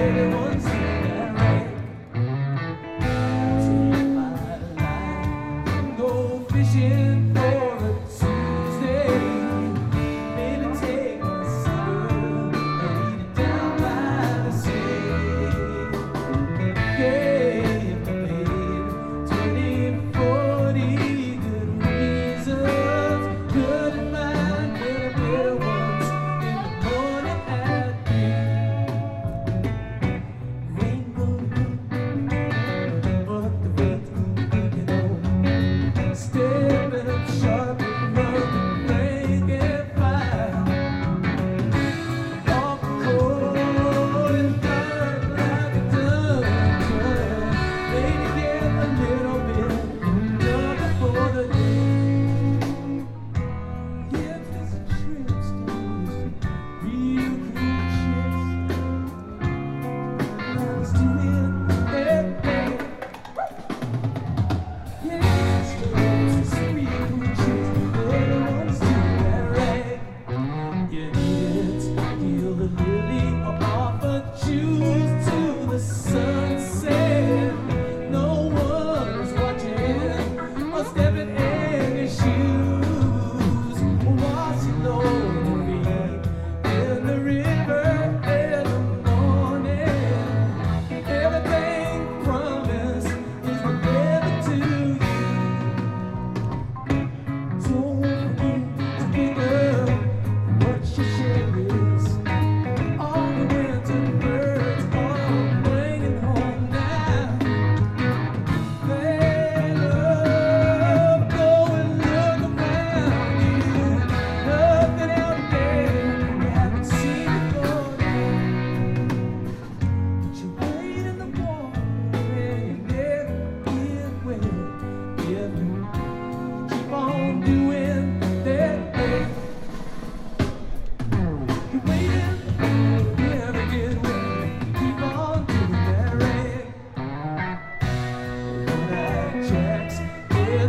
anyone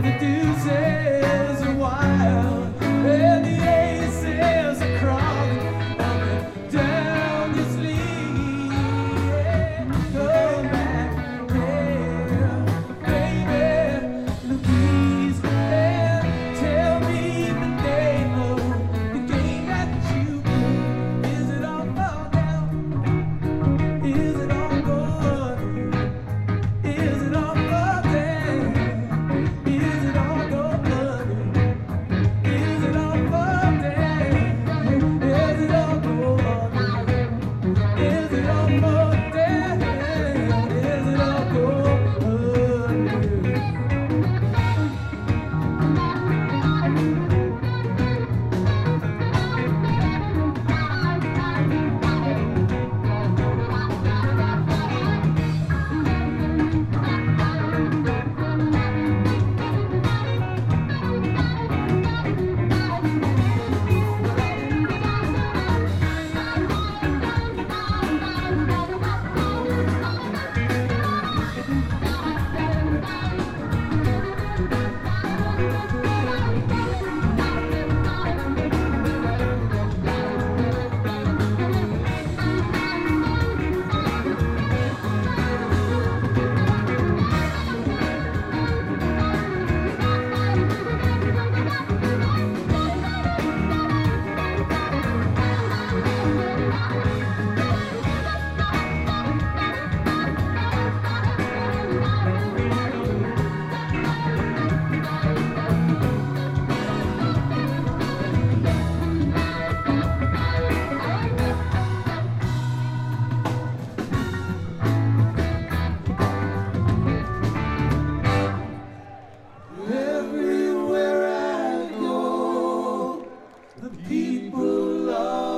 the deuces. people love.